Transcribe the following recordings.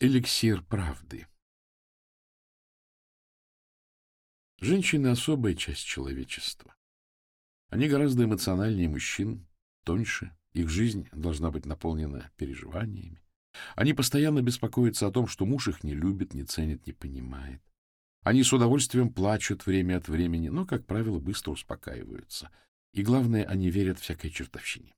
Эликсир правды Женщины — особая часть человечества. Они гораздо эмоциональнее мужчин, тоньше, их жизнь должна быть наполнена переживаниями. Они постоянно беспокоятся о том, что муж их не любит, не ценит, не понимает. Они с удовольствием плачут время от времени, но, как правило, быстро успокаиваются. И главное, они верят всякой чертовщине.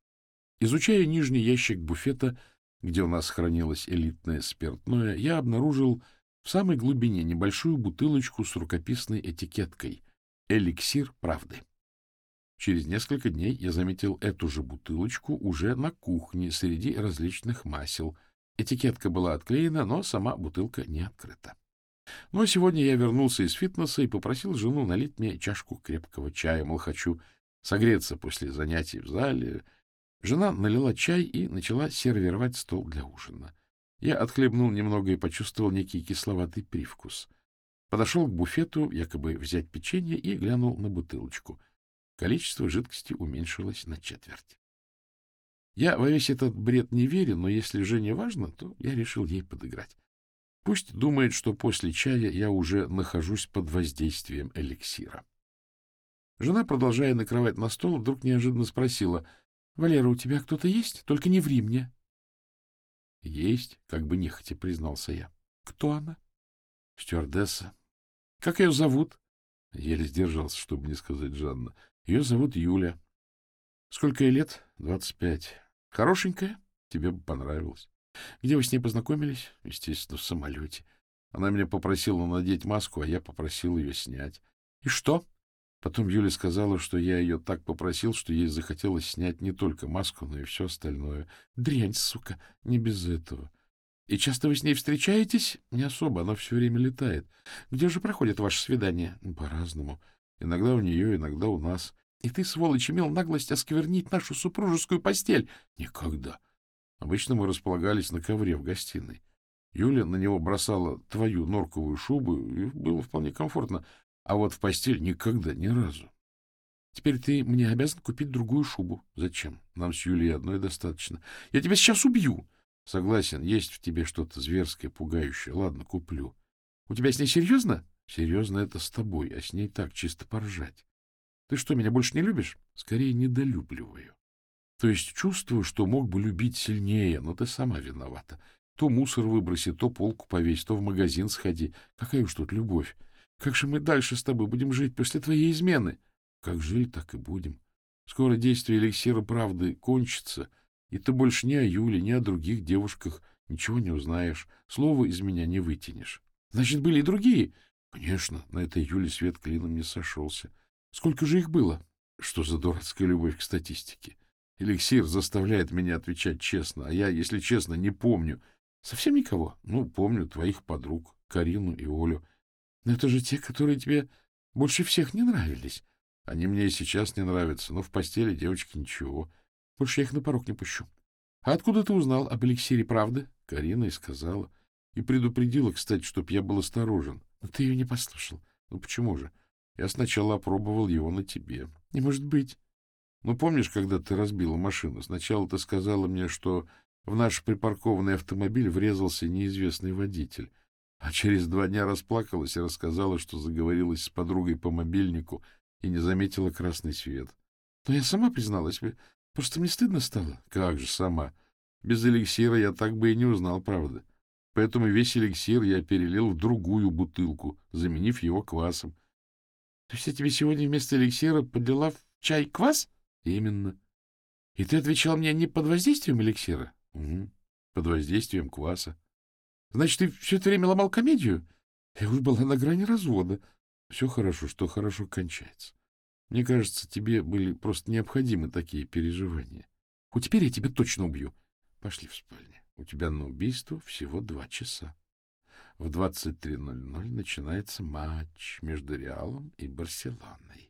Изучая нижний ящик буфета, где у нас хранилось элитное спиртное, я обнаружил в самой глубине небольшую бутылочку с рукописной этикеткой «Эликсир правды». Через несколько дней я заметил эту же бутылочку уже на кухне среди различных масел. Этикетка была отклеена, но сама бутылка не открыта. Но сегодня я вернулся из фитнеса и попросил жену налить мне чашку крепкого чая, мол, хочу согреться после занятий в зале. Жена налила чай и начала сервировать стол для ужина. Я отхлебнул немного и почувствовал некий кисловатый привкус. Подошел к буфету, якобы взять печенье, и глянул на бутылочку — Количество жидкости уменьшилось на четверть. Я во весь этот бред не верю, но если Жене важно, то я решил ей подыграть. Пусть думает, что после чая я уже нахожусь под воздействием эликсира. Жена, продолжая накрывать на стол, вдруг неожиданно спросила, — Валера, у тебя кто-то есть? Только не ври мне. — Есть, как бы нехотя признался я. — Кто она? — Стюардесса. — Как ее зовут? Еле сдержался, чтобы не сказать Жанна. Ее зовут Юля. Сколько ей лет? Двадцать пять. Хорошенькая? Тебе бы понравилось. Где вы с ней познакомились? Естественно, в самолете. Она меня попросила надеть маску, а я попросил ее снять. И что? Потом Юля сказала, что я ее так попросил, что ей захотелось снять не только маску, но и все остальное. Дрянь, сука, не без этого. И часто вы с ней встречаетесь? Не особо, она все время летает. Где же проходит ваше свидание? По-разному. Иногда у нее, иногда у нас. И ты, сволочь, имел наглость осквернить нашу супружескую постель. Никогда. Обычно мы располагались на ковре в гостиной. Юля на него бросала твою норковую шубу, и было вполне комфортно. А вот в постель никогда, ни разу. Теперь ты мне обязан купить другую шубу. Зачем? Нам с Юлей одной достаточно. Я тебя сейчас убью. Согласен, есть в тебе что-то зверское, пугающее. Ладно, куплю. У тебя с ней серьезно? Серьезно это с тобой, а с ней так, чисто поржать. Ты что, меня больше не любишь? Скорее, недолюбливаю. То есть чувствую, что мог бы любить сильнее, но ты сама виновата. То мусор выброси, то полку повесь, то в магазин сходи. Какая уж тут любовь. Как же мы дальше с тобой будем жить после твоей измены? Как жили, так и будем. Скоро действие эликсира правды кончится, и ты больше ни о Юле, ни о других девушках ничего не узнаешь. Слова из меня не вытянешь. Значит, были и другие? Конечно, на этой Юле свет клином не сошелся. Сколько же их было? Что за дурацкая любовь к статистике? Эликсир заставляет меня отвечать честно, а я, если честно, не помню. Совсем никого? Ну, помню твоих подруг, Карину и Олю. Но это же те, которые тебе больше всех не нравились. Они мне и сейчас не нравятся, но в постели девочки ничего. Больше я их на порог не пущу. А откуда ты узнал об эликсире правды? Карина и сказала. И предупредила, кстати, чтоб я был осторожен. Но ты ее не послушал. Ну почему же? Я сначала опробовал его на тебе. Не может быть. Ну, помнишь, когда ты разбила машину? Сначала ты сказала мне, что в наш припаркованный автомобиль врезался неизвестный водитель. А через два дня расплакалась и рассказала, что заговорилась с подругой по мобильнику и не заметила красный свет. Но я сама призналась. Просто мне стыдно стало. Как же сама? Без эликсира я так бы и не узнал правды. Поэтому весь эликсир я перелил в другую бутылку, заменив его квасом. То есть я тебе сегодня вместо эликсира подлила в чай квас? Именно. И ты отвечал мне не под воздействием эликсира? Угу. Под воздействием кваса. Значит, ты все это время ломал комедию? Я уж была на грани развода. Все хорошо, что хорошо кончается. Мне кажется, тебе были просто необходимы такие переживания. Вот теперь я тебя точно убью. Пошли в спальню. У тебя на убийство всего два часа. В 23.00 начинается матч между Реалом и Барселоной.